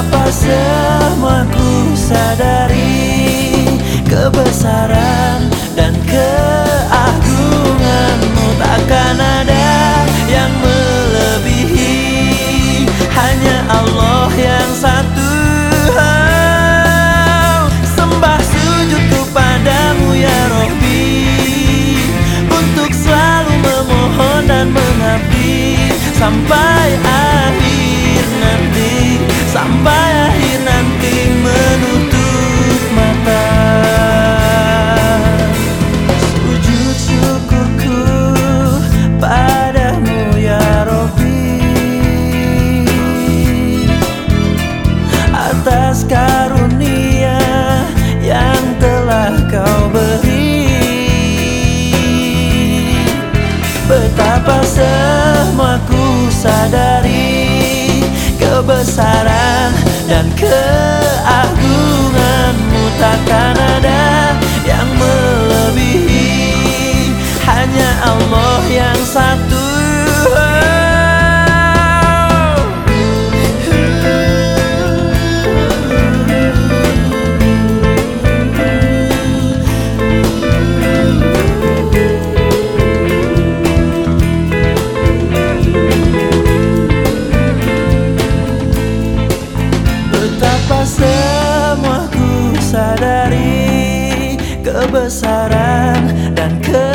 Betapa semua ku sadari Kebesaran dan keagunganmu. Takkan ada yang melebihi Hanya Allah yang satu. Sembah sujud kepadamu ya Rabbi. Untuk selalu memohon dan mengabdi Sampai akhir atas karunia yang telah kau beri. Betapa semua ku sadari kebesaran dan keagunganmu takkan kebesaran dan ke